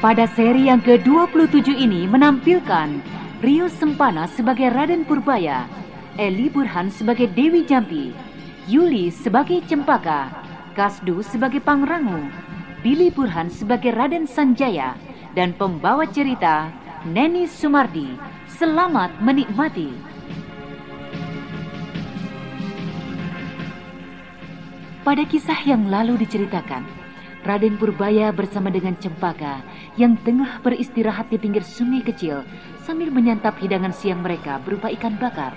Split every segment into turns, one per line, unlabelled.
Pada seri yang ke-27 ini menampilkan Rio Sempana sebagai Raden Purbaya, Eli Burhan sebagai Dewi Jampi, Yuli sebagai Cempaka, Kasdu sebagai Pangrangu, Billy Burhan sebagai Raden Sanjaya, dan pembawa cerita Neni Sumardi. Selamat menikmati. Pada kisah yang lalu diceritakan, Raden Purbaya bersama dengan Cempaka yang tengah beristirahat di pinggir sungai kecil sambil menyantap hidangan siang mereka berupa ikan bakar,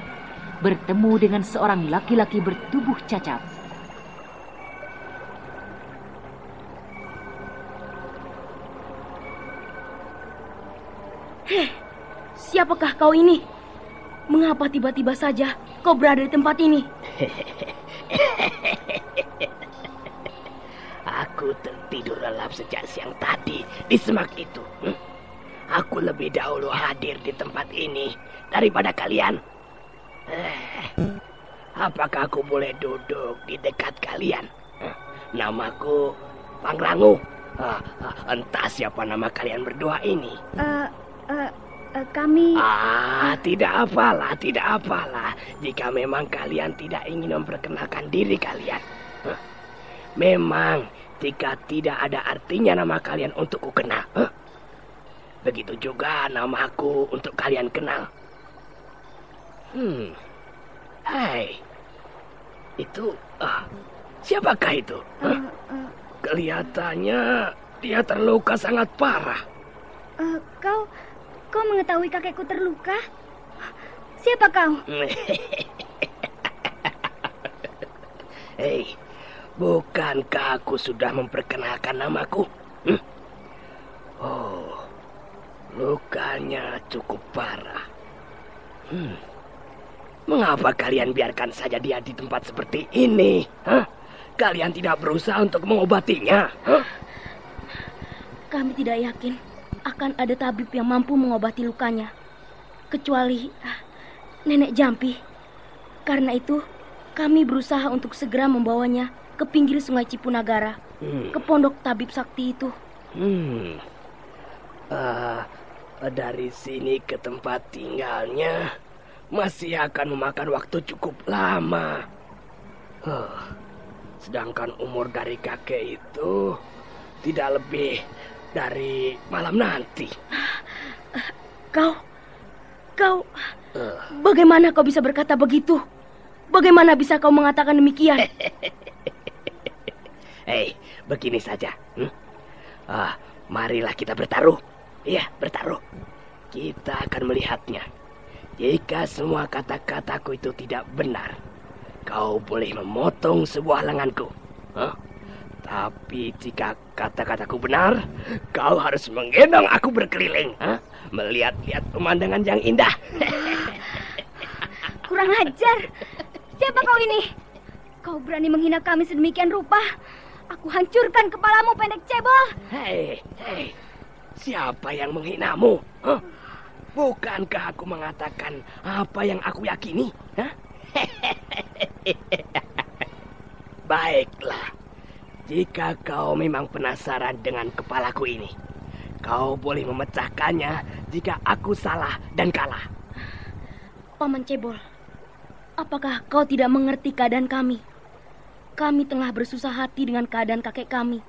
bertemu dengan seorang laki-laki bertubuh cacat.
Heh, siapakah kau ini? Mengapa tiba-tiba saja kau berada di tempat ini?
Aku tertidur lelap sejak siang tadi di semak itu. Hmm? Aku lebih dahulu hadir di tempat ini daripada kalian. Eh, apakah aku boleh duduk di dekat kalian? Eh, namaku Pangrangu. Ah, ah, entah siapa nama kalian berdua ini.
Uh, uh, uh, kami...
Ah, tidak apalah, tidak apalah. Jika memang kalian tidak ingin memperkenalkan diri kalian. Huh? Memang jika tidak ada artinya nama kalian untuk ku kenal. Huh? Begitu juga namaku untuk kalian kenal. Hmm. Hai. Itu ah, siapakah itu? Huh? Kelihatannya dia terluka sangat parah.
Uh, kau, kau mengetahui kakekku terluka? Siapa kau?
Hei, bukankah aku sudah memperkenalkan namaku? Hm? Oh, lukanya cukup parah. Hmm. Mengapa kalian biarkan saja dia di tempat seperti ini? Hah? Kalian tidak berusaha untuk mengobatinya? Hah?
Kami tidak yakin akan ada tabib yang mampu mengobati lukanya. Kecuali ah, nenek Jampi. Karena itu, kami berusaha untuk segera membawanya ke pinggir sungai Cipunagara.
Hmm.
Ke pondok tabib sakti itu.
Hmm. Ah, dari sini ke tempat tinggalnya masih akan memakan waktu cukup lama. Huh. Sedangkan umur dari kakek itu tidak lebih dari malam nanti.
Kau, kau, bagaimana kau bisa berkata begitu? Bagaimana bisa kau mengatakan demikian?
Hei, begini saja. Hmm? Ah, marilah kita bertaruh. Iya, bertaruh. Kita akan melihatnya. Jika semua kata-kataku itu tidak benar, kau boleh memotong sebuah lenganku. Huh? Tapi jika kata-kataku benar, kau harus menggendong aku berkeliling. Huh? Melihat-lihat pemandangan yang indah.
Kurang ajar. Siapa kau ini? Kau berani menghina kami sedemikian rupa? Aku hancurkan kepalamu pendek cebol.
Hei, hei. Siapa yang menghinamu? Huh? Bukankah aku mengatakan apa yang aku yakini? Huh? Baiklah. Jika kau memang penasaran dengan kepalaku ini, kau boleh memecahkannya jika aku salah dan kalah.
Paman Cebol, apakah kau tidak mengerti keadaan kami? Kami tengah bersusah hati dengan keadaan kakek kami.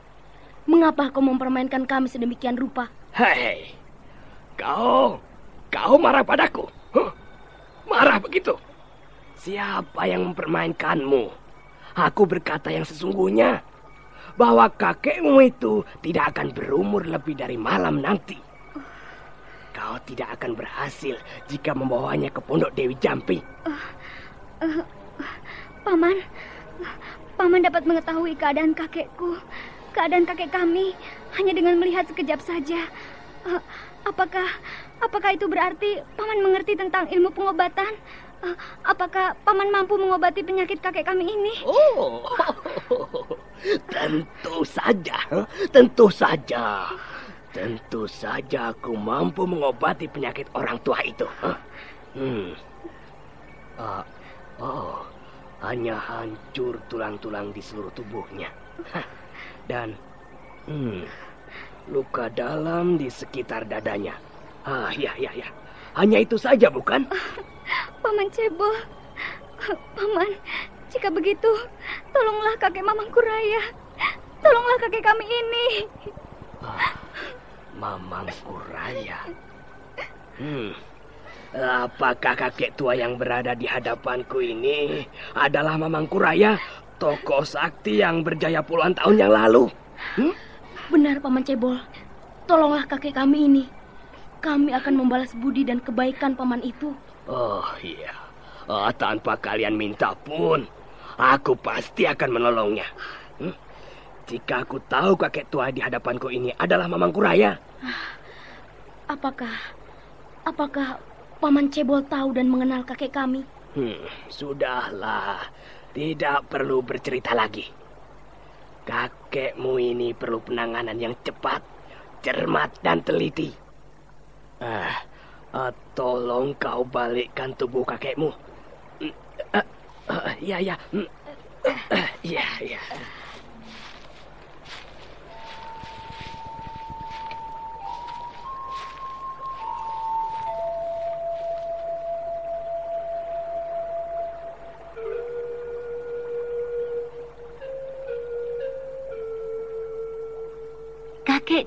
Mengapa kau mempermainkan kami sedemikian rupa?
Hei, kau, kau marah padaku? Huh? Marah begitu? Siapa yang mempermainkanmu? Aku berkata yang sesungguhnya bahwa kakekmu itu tidak akan berumur lebih dari malam nanti. Kau tidak akan berhasil jika membawanya ke pondok Dewi Jampi.
Uh, uh, paman,
Paman dapat mengetahui keadaan kakekku, keadaan kakek kami hanya dengan melihat sekejap saja. Uh, apakah apakah itu berarti paman mengerti tentang ilmu pengobatan? Uh, apakah paman mampu mengobati penyakit kakek kami ini?
Oh, tentu saja, tentu saja. Tentu saja aku mampu mengobati penyakit orang tua itu. Hmm. Uh, oh, hanya hancur tulang-tulang di seluruh tubuhnya. Dan hmm, luka dalam di sekitar dadanya. Ah, ya, ya, ya. Hanya itu saja, bukan?
Paman Cebol. Paman, jika begitu, tolonglah kakek Mamangku Raya. Tolonglah kakek kami ini.
Ah, Mamangku Raya. Hmm. Apakah kakek tua yang berada di hadapanku ini adalah Mamangku Raya, tokoh sakti yang berjaya puluhan tahun yang lalu?
Hmm? Benar, Paman Cebol. Tolonglah kakek kami ini. Kami akan membalas budi dan kebaikan paman itu.
Oh iya, oh, tanpa kalian minta pun, aku pasti akan menolongnya. Hmm? Jika aku tahu kakek tua di hadapanku ini adalah Mamangku Raya.
Apakah, apakah Paman Cebol tahu dan mengenal kakek kami.
Hmm, sudahlah. Tidak perlu bercerita lagi. Kakekmu ini perlu penanganan yang cepat, cermat, dan teliti. Ah, uh, tolong kau balikkan tubuh kakekmu. Uh, uh, ya, ya. Uh, ya, ya.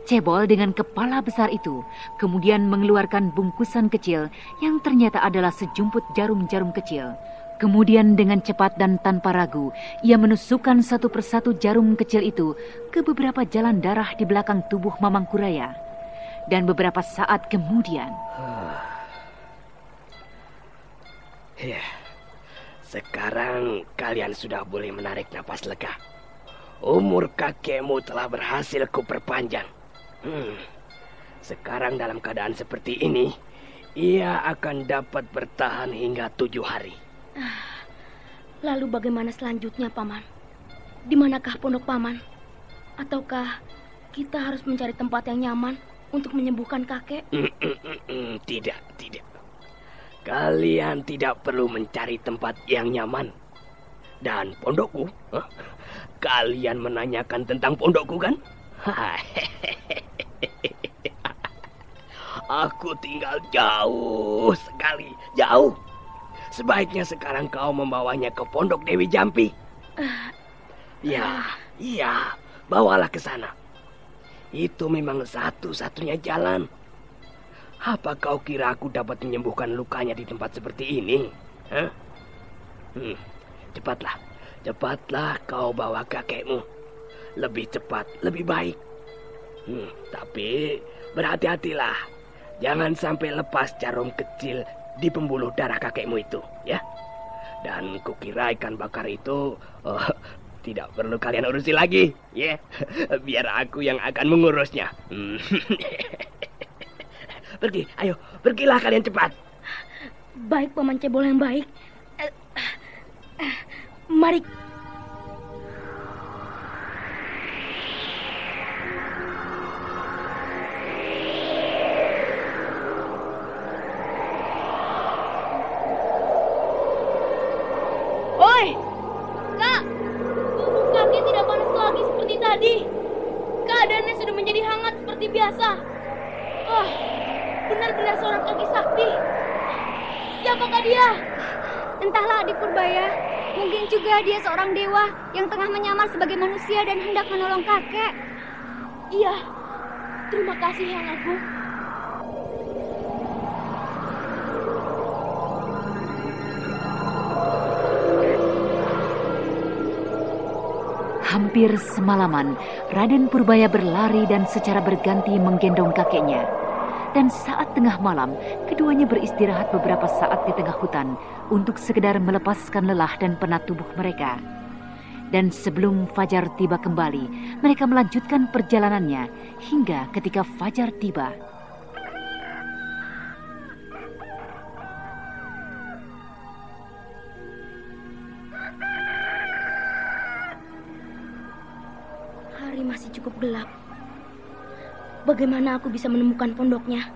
Cebol dengan kepala besar itu kemudian mengeluarkan bungkusan kecil yang ternyata adalah sejumput jarum-jarum kecil. Kemudian dengan cepat dan tanpa ragu, ia menusukkan satu persatu jarum kecil itu ke beberapa jalan darah di belakang tubuh Mamang Kuraya. Dan beberapa saat kemudian...
Ya, sekarang kalian sudah boleh menarik napas lega. Umur kakekmu telah berhasil kuperpanjang. Hmm. Sekarang dalam keadaan seperti ini, ia akan dapat bertahan hingga tujuh hari.
Ah, lalu bagaimana selanjutnya, Paman? Di manakah pondok Paman? Ataukah kita harus mencari tempat yang nyaman untuk menyembuhkan kakek?
Hmm, hmm, hmm, tidak, tidak. Kalian tidak perlu mencari tempat yang nyaman. Dan pondokku, huh? Kalian menanyakan tentang pondokku kan? Aku tinggal jauh sekali, jauh. Sebaiknya sekarang kau membawanya ke pondok Dewi Jampi. Ya, iya, bawalah ke sana. Itu memang satu-satunya jalan. Apa kau kira aku dapat menyembuhkan lukanya di tempat seperti ini? Hah? Hmm, cepatlah. Cepatlah kau bawa kakekmu. Lebih cepat, lebih baik. Hmm, tapi berhati-hatilah. Jangan sampai lepas jarum kecil di pembuluh darah kakekmu itu, ya. Dan kukira ikan bakar itu oh, tidak perlu kalian urusi lagi, ya. Yeah. Biar aku yang akan mengurusnya. Hmm. Pergi, ayo, pergilah kalian cepat.
Baik, Paman Cebol yang baik. Mari.
Keadaannya sudah menjadi hangat seperti biasa. Wah, benar-benar seorang kaki sakti. Siapakah dia? Entahlah adik Purbaya. Mungkin juga dia seorang dewa yang tengah menyamar sebagai manusia dan hendak menolong kakek.
Iya, terima kasih Yang Agung.
Hampir semalaman, Raden Purbaya berlari dan secara berganti menggendong kakeknya. Dan saat tengah malam, keduanya beristirahat beberapa saat di tengah hutan untuk sekedar melepaskan lelah dan penat tubuh mereka. Dan sebelum Fajar tiba kembali, mereka melanjutkan perjalanannya hingga ketika Fajar tiba.
Gelap. Bagaimana aku bisa menemukan pondoknya?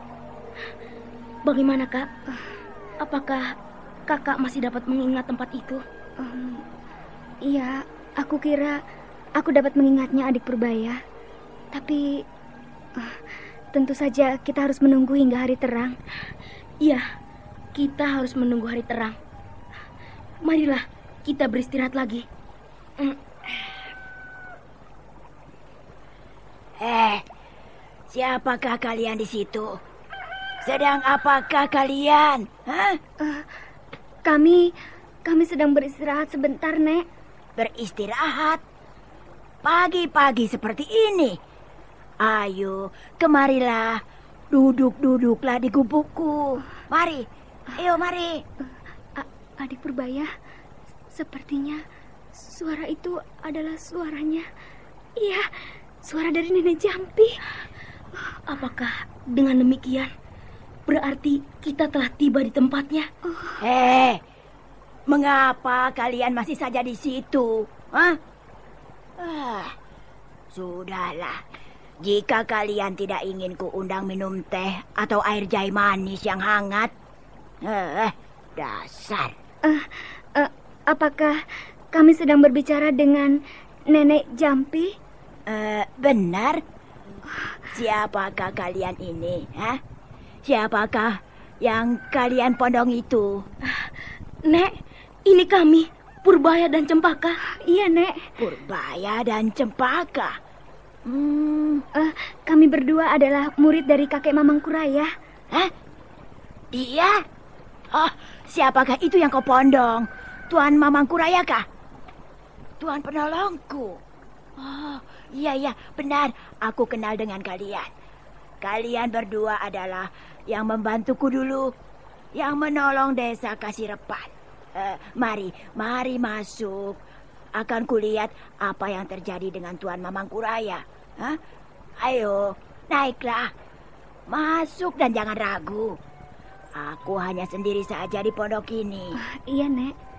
Bagaimana, Kak? Apakah Kakak masih dapat mengingat tempat itu?
Um, iya, aku kira aku dapat mengingatnya adik Purbaya. Tapi uh, tentu saja kita harus menunggu hingga hari terang.
Iya, kita harus menunggu hari terang. Marilah kita beristirahat lagi.
Eh, siapakah kalian di situ? Sedang apakah kalian? Hah?
Uh, kami kami sedang beristirahat sebentar, Nek.
Beristirahat? Pagi-pagi seperti ini. Ayo, kemarilah. Duduk-duduklah di gubukku. Mari. Ayo, mari.
Uh, adik Purbaya, sepertinya suara itu adalah suaranya. Iya, suara dari Nenek Jampi.
Apakah dengan demikian berarti kita telah tiba di tempatnya?
Eh, mengapa kalian masih saja di situ? Hah? Ah, sudahlah. Jika kalian tidak ingin kuundang minum teh atau air jahe manis yang hangat, eh, dasar.
Uh, uh, apakah kami sedang berbicara dengan Nenek Jampi?
Eh, benar. Siapakah kalian ini? Hah? Siapakah yang kalian pondong itu?
Nek, ini kami, Purbaya dan Cempaka.
Iya, Nek.
Purbaya dan Cempaka. Hmm,
Uh, kami berdua adalah murid dari kakek Mamang Kuraya.
hah? Dia? Oh, siapakah itu yang kau pondong? Tuan Mamang Kuraya kah? Tuan penolongku. Oh, iya iya, benar. Aku kenal dengan kalian. Kalian berdua adalah yang membantuku dulu, yang menolong desa Kasirepan. Eh, mari, mari masuk. Akan kulihat apa yang terjadi dengan Tuan Mamang Kuraya. Hah? Ayo, naiklah. Masuk dan jangan ragu. Aku hanya sendiri saja di pondok ini.
Iya, Nek.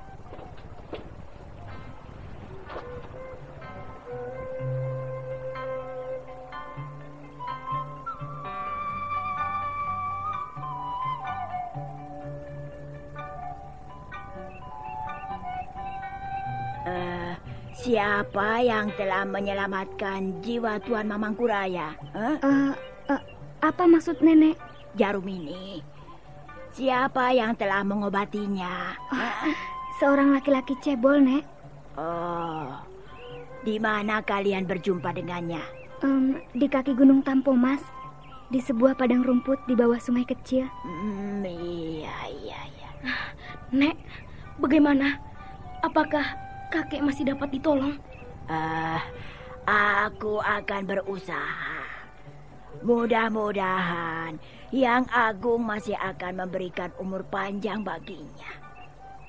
Eh, siapa yang telah menyelamatkan jiwa Tuan Mamang Kuraya? Hah?
Uh, uh, apa maksud Nenek?
Jarum ini. Siapa yang telah mengobatinya? Hah?
Seorang laki-laki cebol, Nek.
Oh, di mana kalian berjumpa dengannya?
Um, di kaki Gunung Tampomas, di sebuah padang rumput di bawah sungai kecil.
Hmm, iya, iya, iya.
Nek, bagaimana? Apakah kakek masih dapat ditolong?
Ah, aku akan berusaha. Mudah-mudahan Yang Agung masih akan memberikan umur panjang baginya.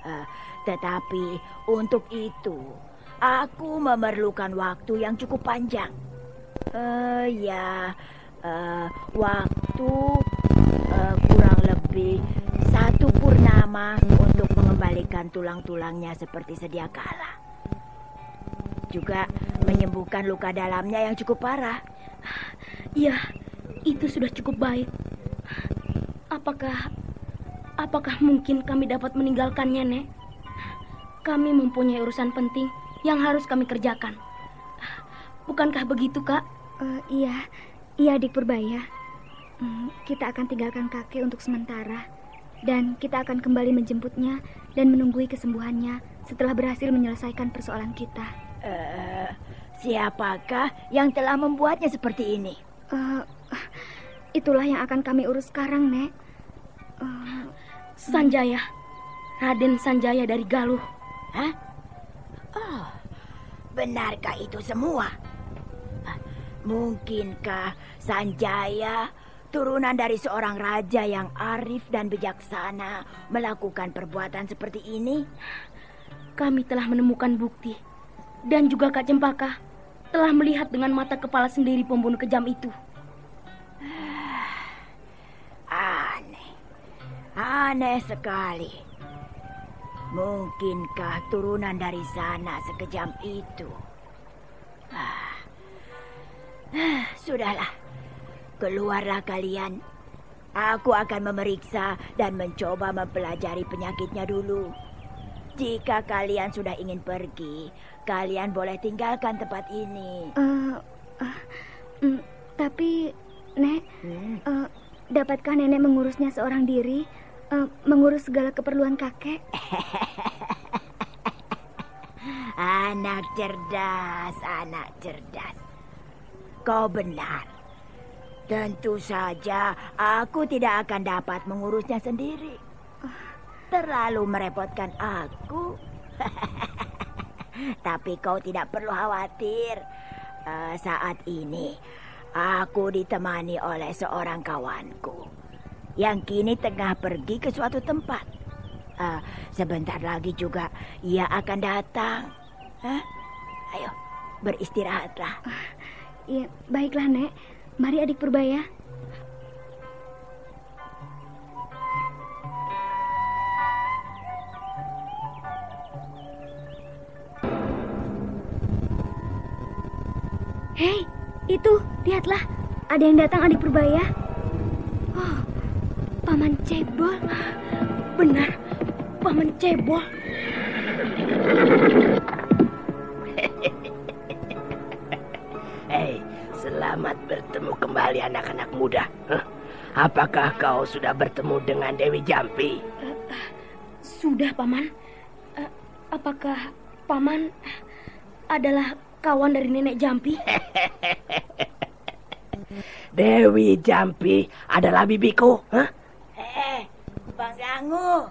Ah, tetapi untuk itu, aku memerlukan waktu yang cukup panjang. Eh, ya, eh, waktu eh, kurang lebih satu purnama untuk mengembalikan tulang-tulangnya seperti sedia kala. Juga menyembuhkan luka dalamnya yang cukup parah.
Iya, itu sudah cukup baik. Apakah apakah mungkin kami dapat meninggalkannya, Nek? Kami mempunyai urusan penting yang harus kami kerjakan. Bukankah begitu, Kak?
Eh, iya, iya adik Purbaya. Kita akan tinggalkan kakek untuk sementara. Dan kita akan kembali menjemputnya dan menunggui kesembuhannya setelah berhasil menyelesaikan persoalan kita.
Eh, siapakah yang telah membuatnya seperti ini?
Eh, itulah yang akan kami urus sekarang, Nek. Eh,
Sanjaya. Raden Sanjaya dari Galuh.
Hah? Oh, benarkah itu semua? Ah, Mungkinkah Sanjaya, turunan dari seorang raja yang arif dan bijaksana, melakukan perbuatan seperti ini?
Kami telah menemukan bukti dan juga Kak Cempaka telah melihat dengan mata kepala sendiri pembunuh kejam itu.
Aneh. Aneh sekali. Mungkinkah turunan dari sana sekejam itu? Ah. Ah, Sudahlah. Keluarlah kalian. Aku akan memeriksa dan mencoba mempelajari penyakitnya dulu. Jika kalian sudah ingin pergi, kalian boleh tinggalkan tempat ini.
Eh, eh, mm, tapi, Nek,
Hmm?
eh, dapatkah nenek mengurusnya seorang diri? Eh, mengurus segala keperluan kakek?
Anak cerdas, anak cerdas. Kau benar. Tentu saja aku tidak akan dapat mengurusnya sendiri. Terlalu merepotkan aku. Tapi kau tidak perlu khawatir. Eh, saat ini aku ditemani oleh seorang kawanku yang kini tengah pergi ke suatu tempat. Eh, sebentar lagi juga ia akan datang. Hah? Ayo, beristirahatlah.
Ya, baiklah, Nek. Mari adik Purbaya. Hei, itu, lihatlah. Ada yang datang adik Purbaya. Oh, Paman Cebol.
Benar, Paman Cebol.
Selamat bertemu kembali anak-anak muda. Hah? Apakah kau sudah bertemu dengan Dewi Jampi?
Sudah, Paman. Eh, apakah Paman adalah kawan dari Nenek Jampi?
Dewi Jampi adalah bibiku. Hah?
Eh, Bang Rangu.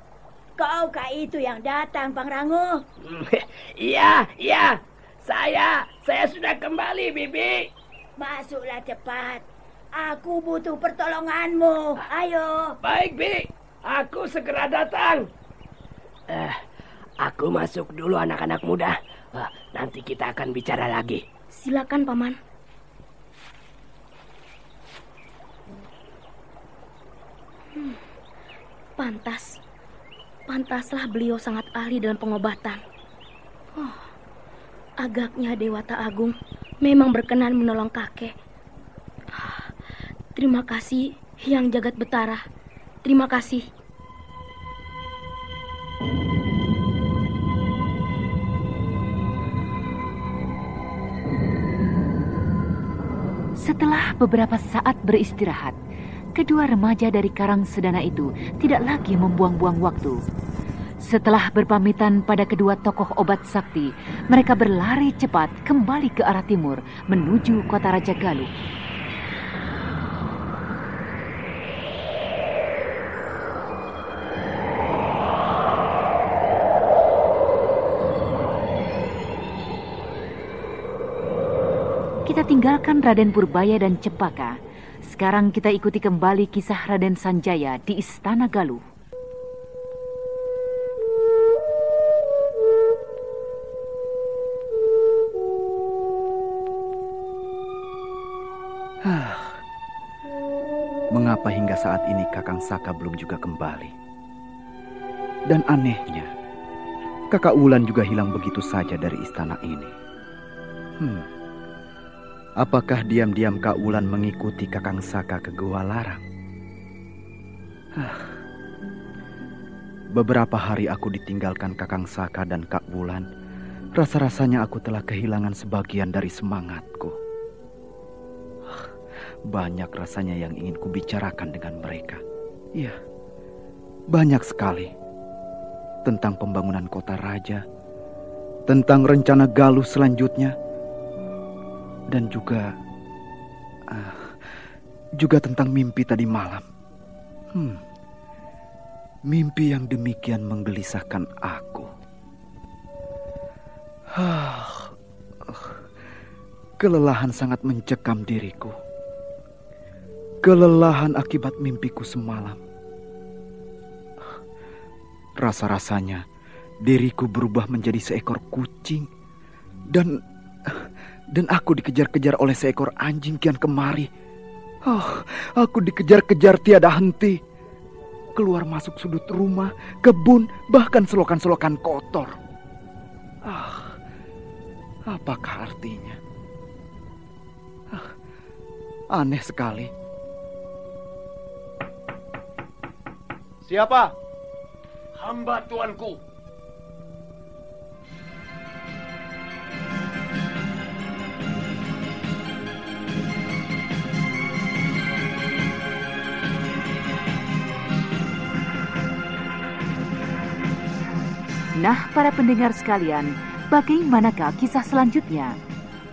Kau kah itu yang datang, Bang Rangu?
Iya, iya. Saya, saya sudah kembali, Bibi.
Masuklah cepat. Aku butuh pertolonganmu. Ayo.
Baik, Bi. Aku segera datang. Eh, aku masuk dulu anak-anak muda. Eh, nanti kita akan bicara lagi.
Silakan, Paman. Hmm, pantas. Pantaslah beliau sangat ahli dalam pengobatan. Oh, agaknya Dewata Agung memang berkenan menolong kakek. Terima kasih, Hyang Jagat Betara. Terima kasih.
Setelah beberapa saat beristirahat, kedua remaja dari Karang Sedana itu tidak lagi membuang-buang waktu. Setelah berpamitan pada kedua tokoh obat sakti, mereka berlari cepat kembali ke arah timur menuju kota Raja Galuh. Kita tinggalkan Raden Purbaya dan Cempaka. Sekarang kita ikuti kembali kisah Raden Sanjaya di Istana Galuh.
Saat ini Kakang Saka belum juga kembali? Dan anehnya, Kakak Wulan juga hilang begitu saja dari istana ini. Hmm. Apakah diam-diam Kak Wulan mengikuti Kakang Saka ke Gua Larang? Hah. Beberapa hari aku ditinggalkan Kakang Saka dan Kak Wulan. Rasa-rasanya aku telah kehilangan sebagian dari semangatku. Banyak rasanya yang ingin kubicarakan dengan mereka. Iya, banyak sekali. Tentang pembangunan kota raja, tentang rencana Galuh selanjutnya, dan juga ah, juga tentang mimpi tadi malam. Hmm, mimpi yang demikian menggelisahkan aku. Ah, kelelahan sangat mencekam diriku. Kelelahan akibat mimpiku semalam. Rasa-rasanya diriku berubah menjadi seekor kucing Dan dan aku dikejar-kejar oleh seekor anjing kian kemari. Oh, aku dikejar-kejar tiada henti. Keluar masuk sudut rumah, kebun, bahkan selokan-selokan kotor. Ah, apakah artinya? Ah, aneh sekali.
Siapa? Hamba tuanku.
Nah, para pendengar sekalian, bagaimanakah kisah selanjutnya?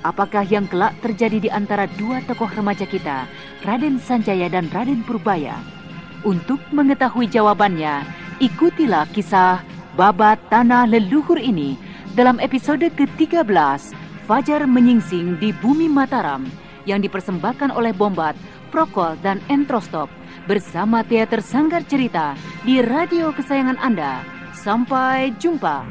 Apakah yang kelak terjadi di antara dua tokoh remaja kita, Raden Sanjaya dan Raden Purbaya? Untuk mengetahui jawabannya, ikutilah kisah Babat Tanah Leluhur ini dalam episode ke-13 Fajar Menyingsing di Bumi Mataram yang dipersembahkan oleh Bombat, Prokol, dan Entrostop bersama Teater Sanggar Cerita di radio kesayangan Anda. Sampai jumpa.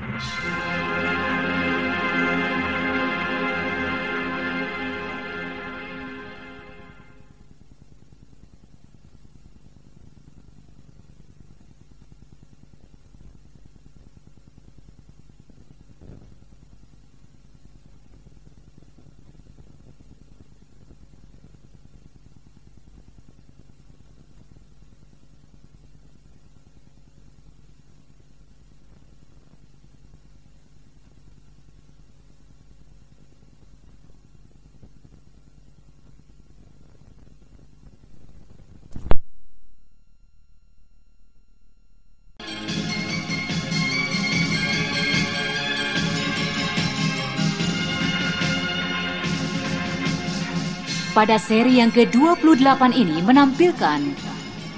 Pada seri yang ke-28 ini menampilkan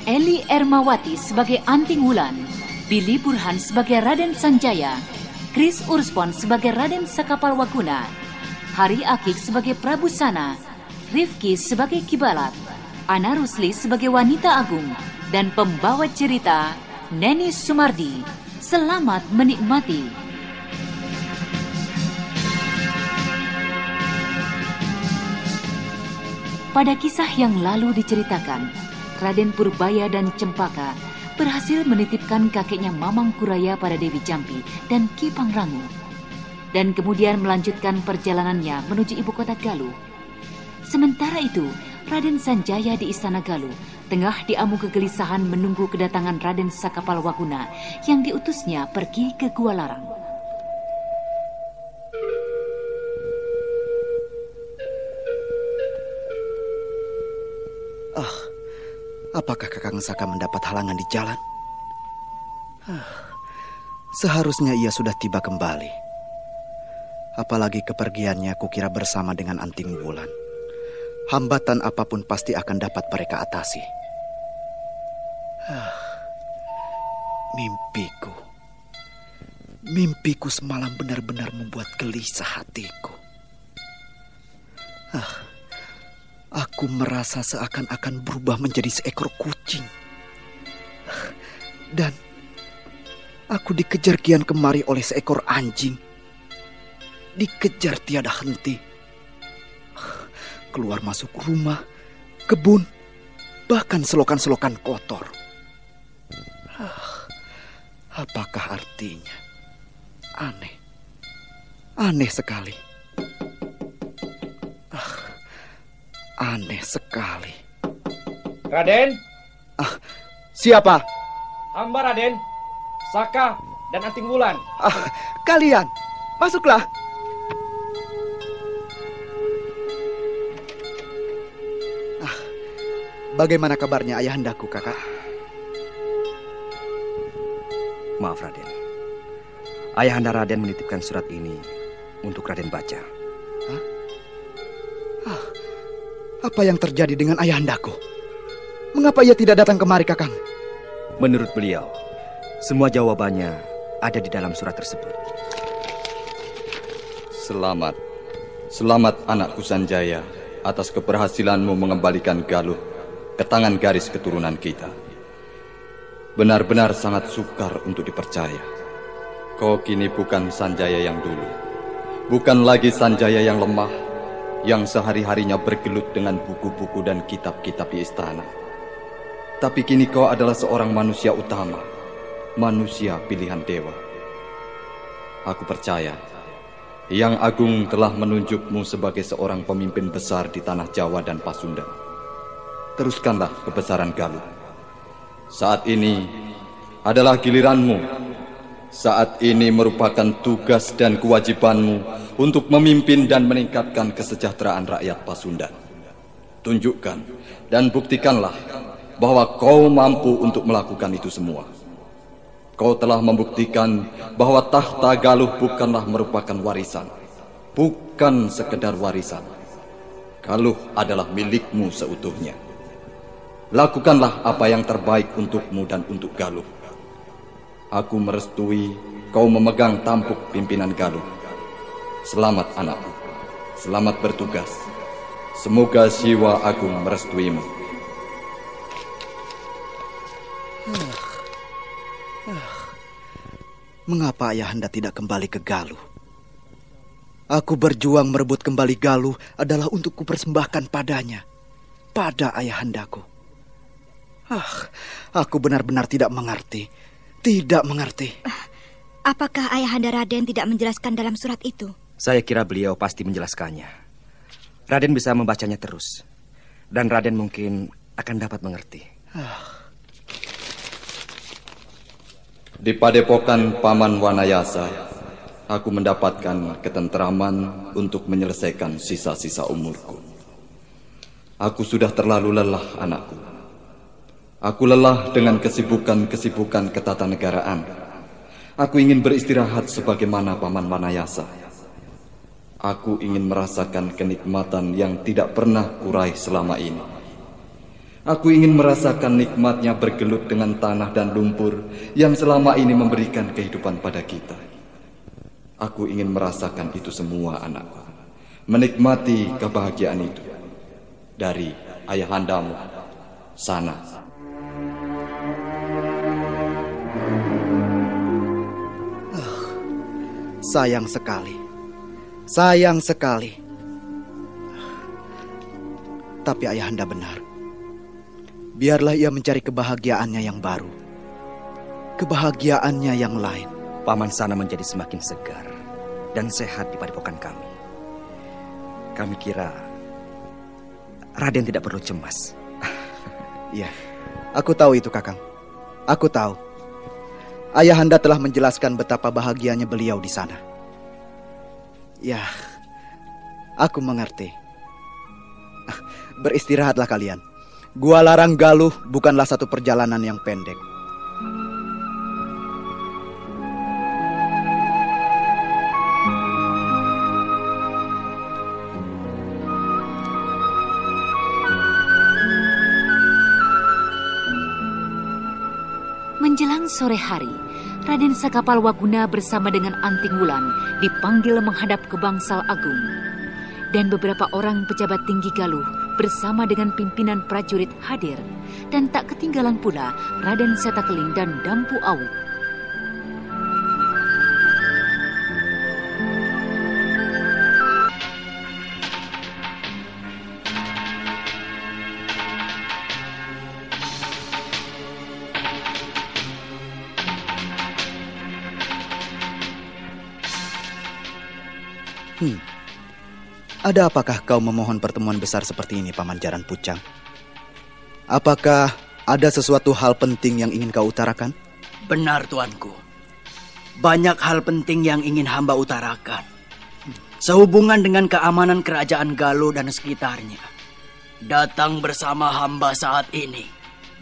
Eli Ermawati sebagai Anting Wulan, Billy Burhan sebagai Raden Sanjaya, Chris Urspon sebagai Raden Sakapal Wakuna, Hari Akik sebagai Prabu Sana, Rifki sebagai Kibalat, Ana Rusli sebagai Wanita Agung, dan pembawa cerita Neni Sumardi. Selamat menikmati. Pada kisah yang lalu diceritakan, Raden Purbaya dan Cempaka berhasil menitipkan kakeknya Mamang Kuraya pada Dewi Jampi dan Ki Pangrango. Dan kemudian melanjutkan perjalanannya menuju ibu kota Galuh. Sementara itu, Raden Sanjaya di Istana Galuh tengah diamu kegelisahan menunggu kedatangan Raden Sakapal Wakuna yang diutusnya pergi ke Gua Larang.
Apakah Kakang Saka mendapat halangan di jalan? Ah, seharusnya ia sudah tiba kembali. Apalagi kepergiannya kukira bersama dengan Anting Wulan. Hambatan apa pun pasti akan dapat mereka atasi. Ah, mimpiku. Mimpiku semalam benar-benar membuat gelisah hatiku. Ah, Aku merasa seakan-akan berubah menjadi seekor kucing. Dan aku dikejar kian kemari oleh seekor anjing. Dikejar tiada henti. Keluar masuk rumah, kebun, bahkan selokan-selokan kotor. Apakah artinya? Aneh. Aneh sekali. Aneh sekali.
Raden?
Ah, siapa?
Hamba Raden, Saka dan Anting Wulan.
Ah, kalian, masuklah. Ah, bagaimana kabarnya ayahandaku, kakak?
Maaf, Raden. Ayahanda Raden menitipkan surat ini untuk Raden baca.
Hah? Ah, apa yang terjadi dengan ayahandaku? Mengapa ia tidak datang kemari, Kakang?
Menurut beliau, semua jawabannya ada di dalam surat tersebut.
Selamat. Selamat anakku Sanjaya atas keberhasilanmu mengembalikan Galuh ke tangan garis keturunan kita. Benar-benar sangat sukar untuk dipercaya. Kau kini bukan Sanjaya yang dulu. Bukan lagi Sanjaya yang lemah, yang sehari-harinya bergelut dengan buku-buku dan kitab-kitab di istana. Tapi kini kau adalah seorang manusia utama, manusia pilihan dewa. Aku percaya, Yang Agung telah menunjukmu sebagai seorang pemimpin besar di tanah Jawa dan Pasundan. Teruskanlah kebesaran Galuh. Saat ini adalah giliranmu saat ini merupakan tugas dan kewajibanmu untuk memimpin dan meningkatkan kesejahteraan rakyat Pasundan. Tunjukkan dan buktikanlah bahwa kau mampu untuk melakukan itu semua. Kau telah membuktikan bahwa tahta Galuh bukanlah merupakan warisan. Bukan sekedar warisan. Galuh adalah milikmu seutuhnya. Lakukanlah apa yang terbaik untukmu dan untuk Galuh. Aku merestui kau memegang tampuk pimpinan Galuh. Selamat anakku. Selamat bertugas. Semoga Siwa Agung merestuimu.
Mengapa ayahanda tidak kembali ke Galuh? Aku berjuang merebut kembali Galuh adalah untuk kupersembahkan padanya, pada ayahandaku. Ah, aku benar-benar tidak mengerti tidak mengerti.
Apakah Ayahanda Raden tidak menjelaskan dalam surat itu?
Saya kira beliau pasti menjelaskannya. Raden bisa membacanya terus. Dan Raden mungkin akan dapat mengerti.
Di padepokan Paman Wanayasa, aku mendapatkan ketentraman untuk menyelesaikan sisa-sisa umurku. Aku sudah terlalu lelah, anakku. Aku lelah dengan kesibukan-kesibukan ketatanegaraan. Aku ingin beristirahat sebagaimana Paman Manayasa. Aku ingin merasakan kenikmatan yang tidak pernah kurai selama ini. Aku ingin merasakan nikmatnya bergelut dengan tanah dan lumpur yang selama ini memberikan kehidupan pada kita. Aku ingin merasakan itu semua anakku. Menikmati kebahagiaan itu. Dari ayahandamu sana
Sayang sekali. Sayang sekali. Tapi ayahanda benar. Biarlah ia mencari kebahagiaannya yang baru. Kebahagiaannya yang lain.
Paman sana menjadi semakin segar dan sehat di padepokan kami. Kami kira Raden tidak perlu cemas.
Ya, aku tahu itu, Kakang. Aku tahu. Ayahanda telah menjelaskan betapa bahagianya beliau di sana. Ya, aku mengerti. Ah, beristirahatlah kalian. Gua Larang Galuh bukanlah satu perjalanan yang pendek.
Menjelang sore hari, Raden Sakapal Waguna bersama dengan Anting Wulan dipanggil menghadap ke Bangsal Agung. Dan beberapa orang pejabat tinggi Galuh bersama dengan pimpinan prajurit hadir. Dan tak ketinggalan pula Raden Setakeling dan Dampu Awuk.
Ada apakah kau memohon pertemuan besar seperti ini, Paman Jaran Pucang? Apakah ada sesuatu hal penting yang ingin kau utarakan?
Benar, Tuanku. Banyak hal penting yang ingin hamba utarakan. Sehubungan dengan keamanan kerajaan Galuh dan sekitarnya. Datang bersama hamba saat ini.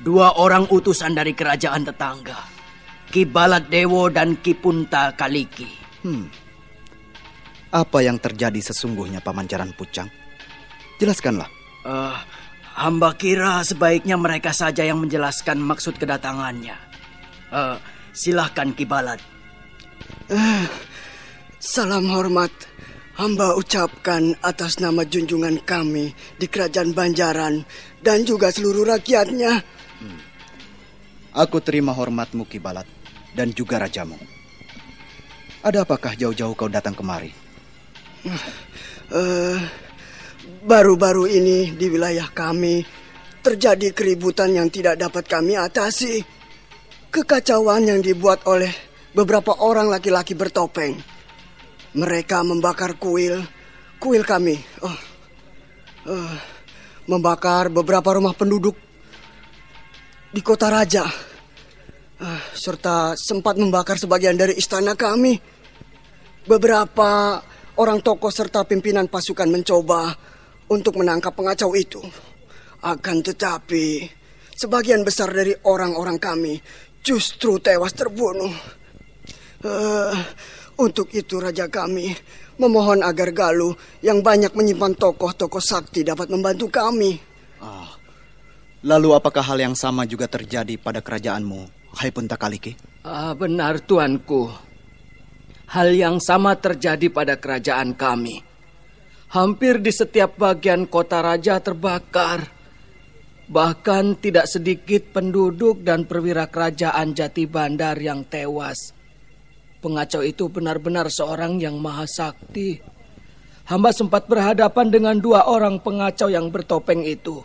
Dua orang utusan dari kerajaan tetangga. Kibalat Dewo dan Kipunta Kaliki.
Hmm. Apa yang terjadi sesungguhnya Paman Jaran Pucang? Jelaskanlah.
Uh, hamba kira sebaiknya mereka saja yang menjelaskan maksud kedatangannya. Uh, silahkan Kibalat.
Uh, salam hormat. Hamba ucapkan atas nama junjungan kami di Kerajaan Banjaran dan juga seluruh rakyatnya. Hmm.
Aku terima hormatmu Kibalat dan juga rajamu. Ada apakah jauh-jauh kau datang kemari?
Eh, baru-baru uh, ini di wilayah kami terjadi keributan yang tidak dapat kami atasi. Kekacauan yang dibuat oleh beberapa orang laki-laki bertopeng. Mereka membakar kuil, kuil kami. Oh, uh, membakar beberapa rumah penduduk di kota raja. Uh, serta sempat membakar sebagian dari istana kami. Beberapa orang tokoh serta pimpinan pasukan mencoba untuk menangkap pengacau itu. Akan tetapi, sebagian besar dari orang-orang kami justru tewas terbunuh. Uh, untuk itu raja kami memohon agar Galuh yang banyak menyimpan tokoh-tokoh sakti dapat membantu kami.
Ah, lalu apakah hal yang sama juga terjadi pada kerajaanmu, Hai Puntakaliki?
Ah, benar tuanku. Hal yang sama terjadi pada kerajaan kami. Hampir di setiap bagian kota raja terbakar. Bahkan tidak sedikit penduduk dan perwira kerajaan Jati Bandar yang tewas. Pengacau itu benar-benar seorang yang maha sakti. Hamba sempat berhadapan dengan dua orang pengacau yang bertopeng itu.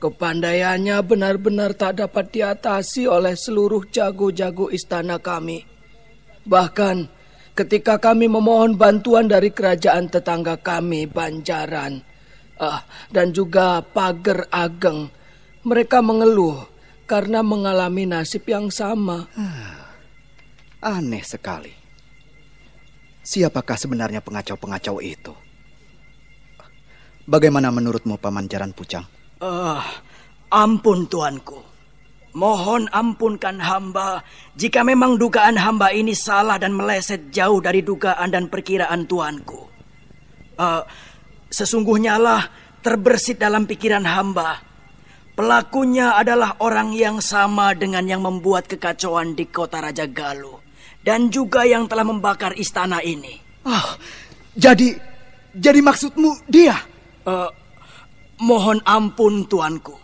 Kepandaiannya benar-benar tak dapat diatasi oleh seluruh jago-jago istana kami. Bahkan ketika kami memohon bantuan dari kerajaan tetangga kami, Banjaran, uh, dan juga Pager Ageng. Mereka mengeluh karena mengalami nasib yang sama.
Aneh sekali. Siapakah sebenarnya pengacau-pengacau itu? Bagaimana menurutmu Paman Jaran Pucang?
Uh, ampun tuanku. Mohon ampunkan hamba jika memang dugaan hamba ini salah dan meleset jauh dari dugaan dan perkiraan tuanku. Uh, Sesungguhnya lah terbersit dalam pikiran hamba. Pelakunya adalah orang yang sama dengan yang membuat kekacauan di kota Raja Galuh. Dan juga yang telah membakar istana ini.
Oh, jadi, jadi maksudmu dia?
Uh, mohon ampun tuanku.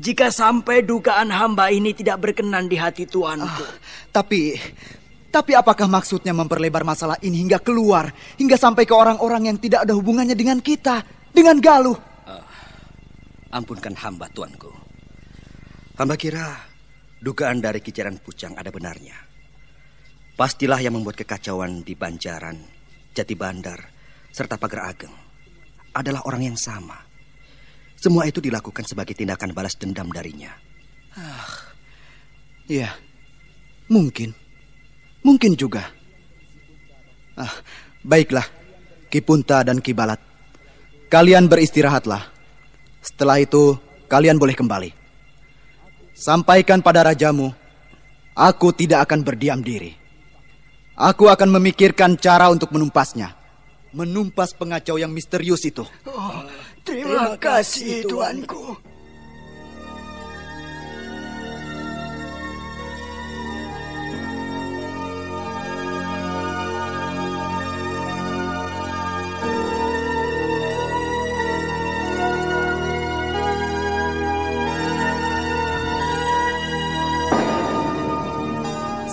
Jika sampai dugaan hamba ini tidak berkenan di hati tuanku. Uh,
tapi, tapi apakah maksudnya memperlebar masalah ini hingga keluar, hingga sampai ke orang-orang yang tidak ada hubungannya dengan kita, dengan Galuh? Uh,
ampunkan hamba, tuanku. Hamba kira dugaan dari kicaran Pucang ada benarnya. Pastilah yang membuat kekacauan di Banjaran, Jati Bandar, serta Pagar Ageng adalah orang yang sama. Semua itu dilakukan sebagai tindakan balas dendam darinya.
Ah, ya, mungkin. Mungkin juga. Ah, baiklah, Kipunta dan Kibalat. Kalian beristirahatlah. Setelah itu, kalian boleh kembali. Sampaikan pada rajamu, aku tidak akan berdiam diri. Aku akan memikirkan cara untuk menumpasnya. Menumpas pengacau yang misterius itu.
Oh, terima, terima kasih, tuanku.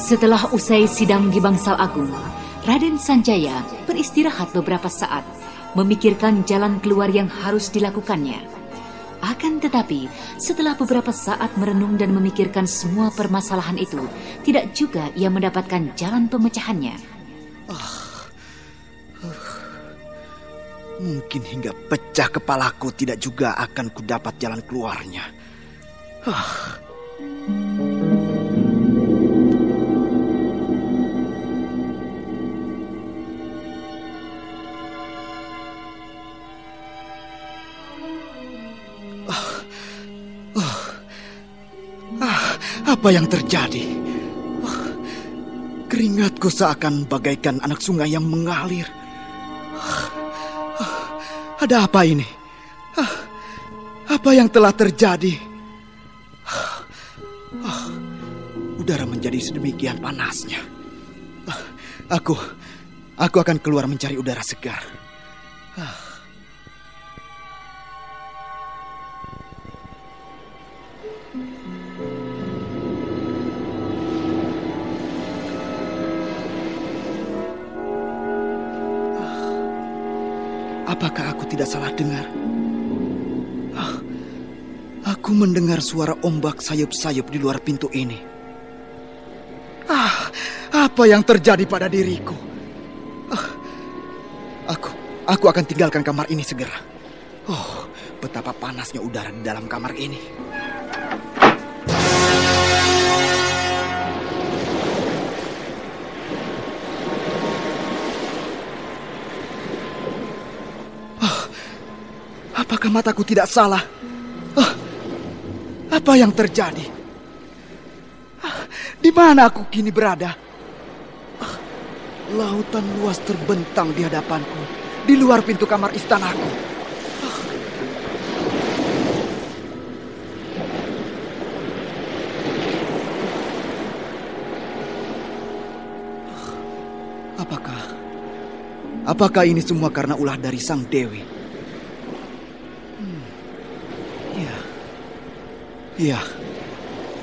Setelah usai sidang di Bangsal Agung, Raden Sanjaya beristirahat beberapa saat, memikirkan jalan keluar yang harus dilakukannya. Akan tetapi, setelah beberapa saat merenung dan memikirkan semua permasalahan itu, tidak juga ia mendapatkan jalan pemecahannya. Oh,
uh, mungkin hingga pecah kepalaku tidak juga akan kudapat jalan keluarnya. Uh. Apa yang terjadi? Oh, keringatku seakan bagaikan anak sungai yang mengalir. Oh, ada apa ini? Oh, apa yang telah terjadi? Oh, udara menjadi sedemikian panasnya. Aku, aku akan keluar mencari udara segar. Tidak salah dengar? Ah, aku mendengar suara ombak sayup-sayup di luar pintu ini. Ah, apa yang terjadi pada diriku? Ah, aku, aku akan tinggalkan kamar ini segera. Oh, betapa panasnya udara di dalam kamar ini. Apakah mataku tidak salah? Ah, apa yang terjadi? Ah, di mana aku kini berada? Ah, lautan luas terbentang di hadapanku, di luar pintu kamar istanaku. Ah. Apakah apakah ini semua karena ulah dari sang dewi? Hmm. Ya. Ya.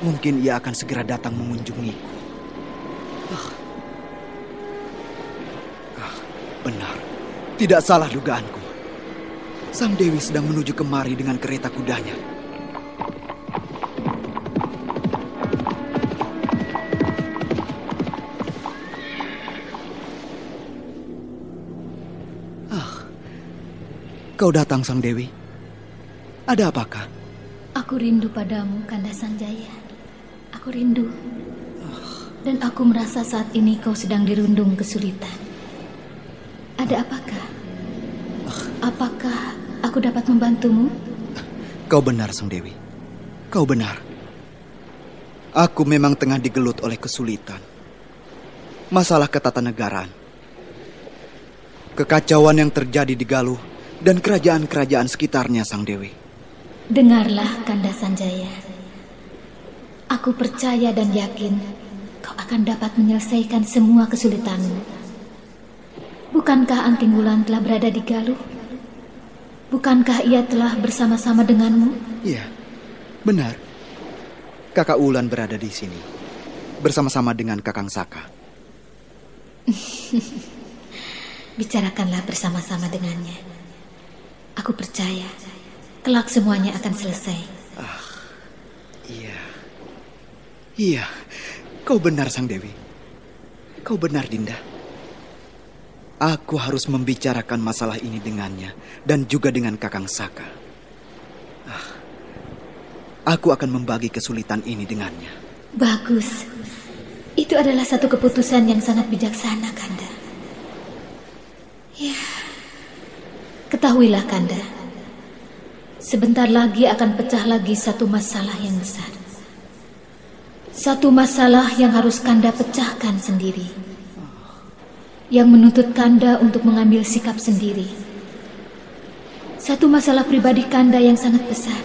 Mungkin ia akan segera datang mengunjungiku. Ah. Ah, benar. Tidak salah dugaanku. Sang dewi sedang menuju kemari dengan kereta kudanya. Kau datang, Sang Dewi. Ada apakah?
Aku rindu padamu, Kanda Sanjaya. Aku rindu. Dan aku merasa saat ini kau sedang dirundung kesulitan. Ada apakah? Apakah aku dapat membantumu?
Kau benar, Sang Dewi. Kau benar. Aku memang tengah digelut oleh kesulitan. Masalah ketatanegaraan. Kekacauan yang terjadi di Galuh dan kerajaan-kerajaan sekitarnya, Sang Dewi.
Dengarlah, Kanda Sanjaya. Aku percaya dan yakin kau akan dapat menyelesaikan semua kesulitanmu. Bukankah Anting Wulan telah berada di Galuh? Bukankah ia telah bersama-sama denganmu?
Iya, benar. Kakak Wulan berada di sini. Bersama-sama dengan Kakang Saka.
Bicarakanlah bersama-sama dengannya. Aku percaya kelak semuanya akan selesai.
Ah, iya. Iya, kau benar Sang Dewi. Kau benar Dinda. Aku harus membicarakan masalah ini dengannya dan juga dengan Kakang Saka. Ah, aku akan membagi kesulitan ini dengannya.
Bagus. Itu adalah satu keputusan yang sangat bijaksana, Kanda. Ya. Ketahuilah, Kanda. Sebentar lagi akan pecah lagi satu masalah yang besar. Satu masalah yang harus Kanda pecahkan sendiri. Yang menuntut Kanda untuk mengambil sikap sendiri. Satu masalah pribadi Kanda yang sangat besar.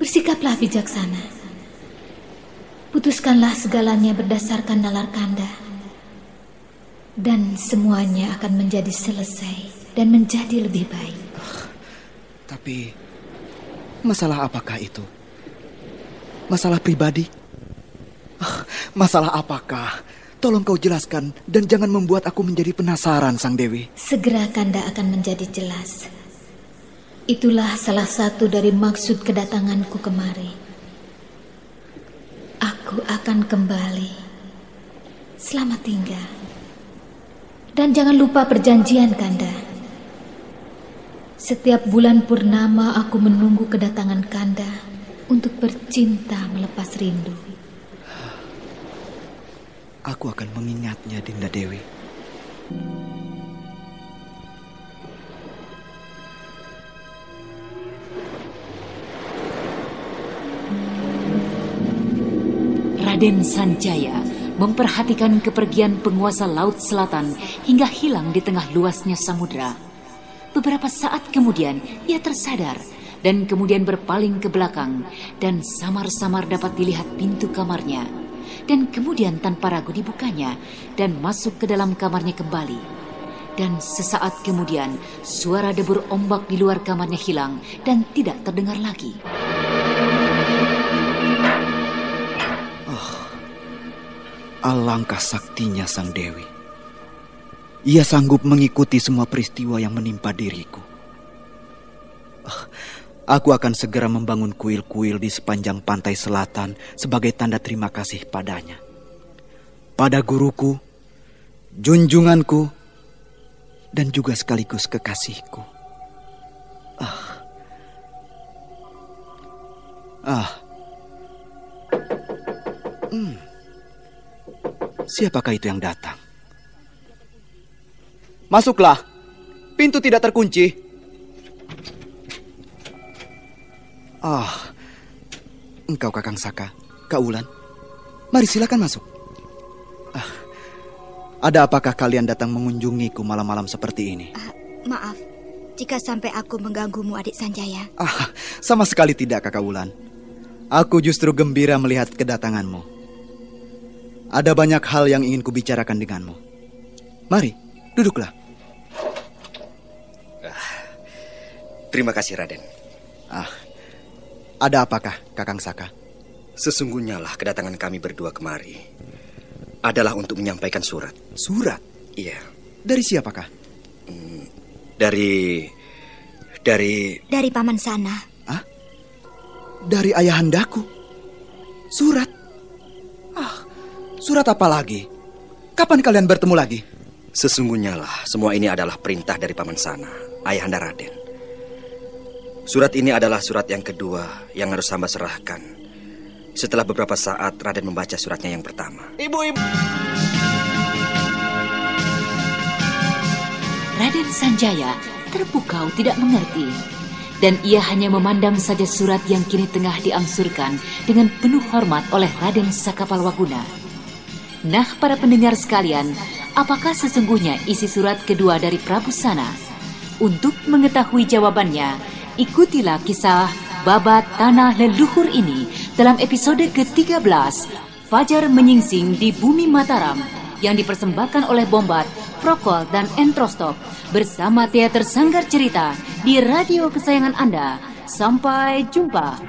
Bersikaplah bijaksana. Putuskanlah segalanya berdasarkan nalar Kanda. Dan semuanya akan menjadi selesai dan menjadi lebih baik.
Tapi masalah apakah itu? Masalah pribadi? Ah, Masalah apakah? Tolong kau jelaskan dan jangan membuat aku menjadi penasaran, Sang Dewi.
Segera Kanda akan menjadi jelas. Itulah salah satu dari maksud kedatanganku kemari. Aku akan kembali. Selamat tinggal. Dan jangan lupa perjanjian Kanda. Setiap bulan purnama aku menunggu kedatangan Kanda untuk bercinta melepas rindu.
Aku akan mengingatnya, Dinda Dewi.
Raden Sanjaya memperhatikan kepergian penguasa Laut Selatan hingga hilang di tengah luasnya samudera. Beberapa saat kemudian ia tersadar dan kemudian berpaling ke belakang dan samar-samar dapat dilihat pintu kamarnya. Dan kemudian tanpa ragu dibukanya dan masuk ke dalam kamarnya kembali. Dan sesaat kemudian suara debur ombak di luar kamarnya hilang dan tidak terdengar lagi.
Alangkah saktinya Sang Dewi. Ia sanggup mengikuti semua peristiwa yang menimpa diriku. Ah, aku akan segera membangun kuil-kuil di sepanjang pantai selatan sebagai tanda terima kasih padanya. Pada guruku, junjunganku, dan juga sekaligus kekasihku. Ah. Ah. Hmm. Siapakah itu yang datang? Masuklah. Pintu tidak terkunci. Ah. Engkau Kakang Saka, Kak Ulan. Mari silakan masuk. Ah. Ada apakah kalian datang mengunjungiku malam-malam seperti ini?
Uh, maaf, jika sampai aku mengganggumu adik Sanjaya.
Ah, sama sekali tidak Kakak Wulan. Aku justru gembira melihat kedatanganmu. Ada banyak hal yang ingin kubicarakan denganmu. Mari, duduklah.
Terima kasih Raden.
Ah, ada apakah Kakang Saka?
Sesungguhnya lah kedatangan kami berdua kemari adalah untuk menyampaikan surat.
Surat?
Iya.
Dari siapakah?
Hmm, dari dari
dari paman sana.
Ah? Dari ayahandaku. Surat? Ah, surat apa lagi? Kapan kalian bertemu lagi?
Sesungguhnya lah semua ini adalah perintah dari paman sana, ayahanda Raden. Surat ini adalah surat yang kedua yang harus hamba serahkan setelah beberapa saat Raden membaca suratnya yang pertama.
Ibu-ibu.
Raden Sanjaya terpukau tidak mengerti. Dan ia hanya memandang saja surat yang kini tengah diangsurkan dengan penuh hormat oleh Raden Sakapalwaguna. Nah, para pendengar sekalian, apakah sesungguhnya isi surat kedua dari Prabu Sana? Untuk mengetahui jawabannya, ikutilah kisah babat tanah leluhur ini dalam episode ke-13 Fajar Menyingsing di Bumi Mataram yang dipersembahkan oleh Bombat, Prokol, dan Entrostop bersama Teater Sanggar Cerita di radio kesayangan Anda. Sampai jumpa.